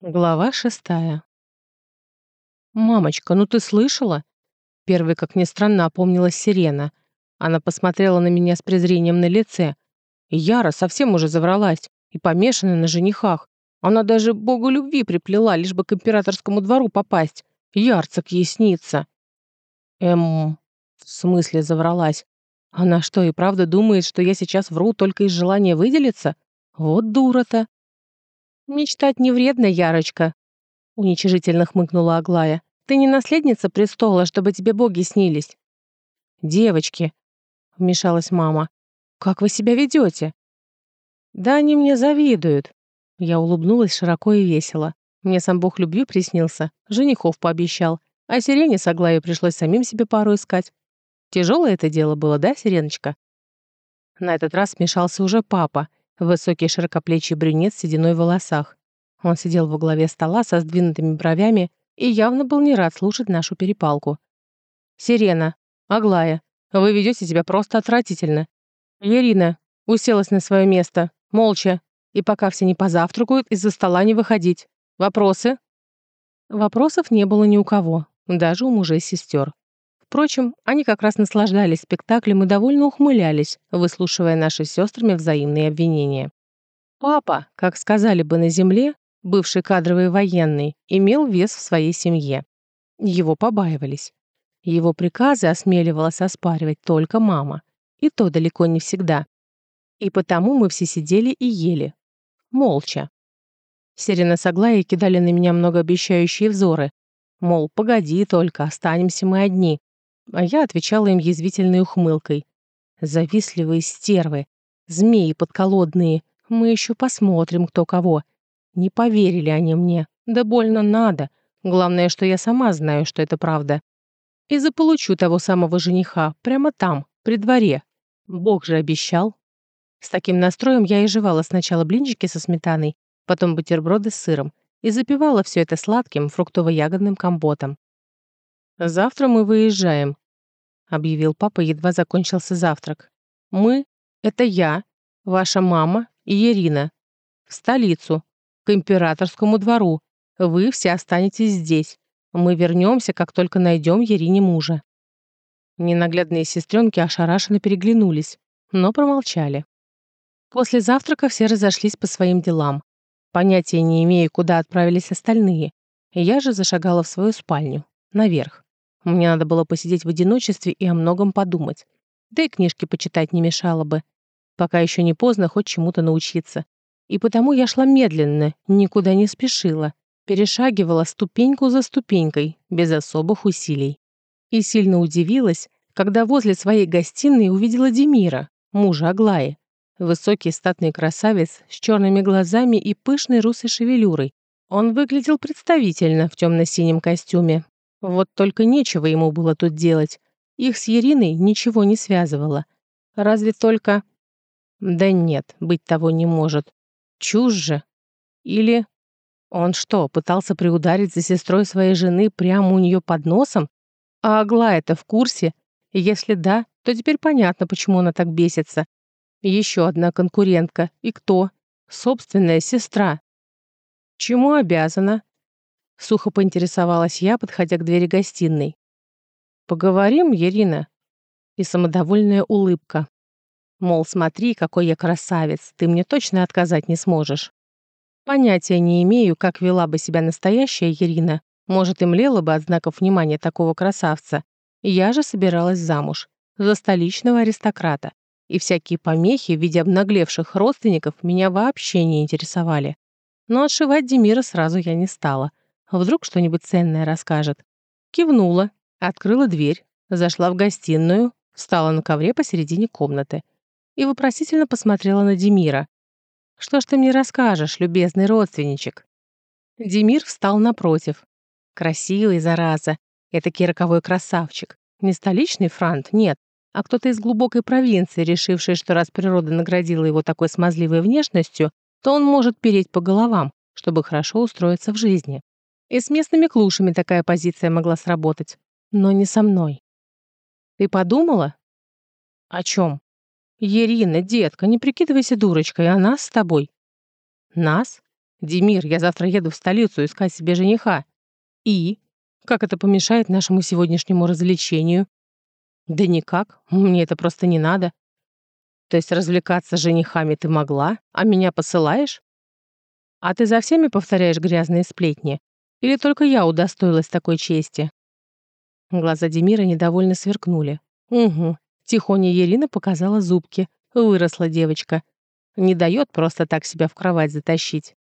Глава шестая. «Мамочка, ну ты слышала?» Первой, как ни странно, опомнилась Сирена. Она посмотрела на меня с презрением на лице. Яра совсем уже завралась и помешана на женихах. Она даже богу любви приплела, лишь бы к императорскому двору попасть. Ярцик ей снится. Эм, в смысле завралась? Она что, и правда думает, что я сейчас вру только из желания выделиться? Вот дура-то. «Мечтать не вредно, Ярочка», — уничижительно хмыкнула Аглая. «Ты не наследница престола, чтобы тебе боги снились». «Девочки», — вмешалась мама, — «как вы себя ведете?» «Да они мне завидуют». Я улыбнулась широко и весело. Мне сам бог любви приснился, женихов пообещал, а Сирене с Аглаей пришлось самим себе пару искать. Тяжелое это дело было, да, Сиреночка? На этот раз смешался уже папа, Высокий широкоплечий брюнет с сединой в волосах. Он сидел во главе стола со сдвинутыми бровями и явно был не рад слушать нашу перепалку. «Сирена, Аглая, вы ведете себя просто отвратительно. Ирина уселась на свое место, молча, и пока все не позавтракают, из-за стола не выходить. Вопросы?» Вопросов не было ни у кого, даже у мужей сестер. Впрочем, они как раз наслаждались спектаклем и довольно ухмылялись, выслушивая наши сестрами взаимные обвинения. Папа, как сказали бы на земле, бывший кадровый военный, имел вес в своей семье. Его побаивались. Его приказы осмеливалась оспаривать только мама. И то далеко не всегда. И потому мы все сидели и ели. Молча. Серена с Аглаей кидали на меня многообещающие взоры. Мол, погоди только, останемся мы одни а я отвечала им язвительной ухмылкой. Завистливые стервы, змеи подколодные, мы еще посмотрим, кто кого. Не поверили они мне, да больно надо. Главное, что я сама знаю, что это правда. И заполучу того самого жениха прямо там, при дворе. Бог же обещал. С таким настроем я и жевала сначала блинчики со сметаной, потом бутерброды с сыром и запивала все это сладким фруктово-ягодным компотом. «Завтра мы выезжаем», — объявил папа, едва закончился завтрак. «Мы — это я, ваша мама и Ирина. В столицу, к императорскому двору. Вы все останетесь здесь. Мы вернемся, как только найдем Ерине мужа». Ненаглядные сестренки ошарашенно переглянулись, но промолчали. После завтрака все разошлись по своим делам. Понятия не имея, куда отправились остальные. Я же зашагала в свою спальню, наверх. Мне надо было посидеть в одиночестве и о многом подумать. Да и книжки почитать не мешало бы. Пока еще не поздно хоть чему-то научиться. И потому я шла медленно, никуда не спешила, перешагивала ступеньку за ступенькой, без особых усилий. И сильно удивилась, когда возле своей гостиной увидела Демира, мужа Аглаи. Высокий статный красавец с черными глазами и пышной русой шевелюрой. Он выглядел представительно в темно-синем костюме, вот только нечего ему было тут делать. Их с Ериной ничего не связывало. Разве только... Да нет, быть того не может. Чушь же. Или... Он что, пытался приударить за сестрой своей жены прямо у нее под носом? А Аглая-то в курсе? Если да, то теперь понятно, почему она так бесится. Еще одна конкурентка. И кто? Собственная сестра. Чему обязана? Сухо поинтересовалась я, подходя к двери гостиной. «Поговорим, Ирина?» И самодовольная улыбка. Мол, смотри, какой я красавец, ты мне точно отказать не сможешь. Понятия не имею, как вела бы себя настоящая Ирина. Может, и млела бы от знаков внимания такого красавца. Я же собиралась замуж. За столичного аристократа. И всякие помехи в виде обнаглевших родственников меня вообще не интересовали. Но отшивать Демира сразу я не стала. Вдруг что-нибудь ценное расскажет. Кивнула, открыла дверь, зашла в гостиную, встала на ковре посередине комнаты и вопросительно посмотрела на Демира. «Что ж ты мне расскажешь, любезный родственничек?» Демир встал напротив. Красивый, зараза. Этакий роковой красавчик. Не столичный франт, нет, а кто-то из глубокой провинции, решивший, что раз природа наградила его такой смазливой внешностью, то он может переть по головам, чтобы хорошо устроиться в жизни. И с местными клушами такая позиция могла сработать. Но не со мной. Ты подумала? О чем? Ирина, детка, не прикидывайся дурочкой, а нас с тобой. Нас? Демир, я завтра еду в столицу искать себе жениха. И? Как это помешает нашему сегодняшнему развлечению? Да никак, мне это просто не надо. То есть развлекаться с женихами ты могла, а меня посылаешь? А ты за всеми повторяешь грязные сплетни? Или только я удостоилась такой чести?» Глаза Демира недовольно сверкнули. «Угу». Тихоня Ирина показала зубки. Выросла девочка. Не дает просто так себя в кровать затащить.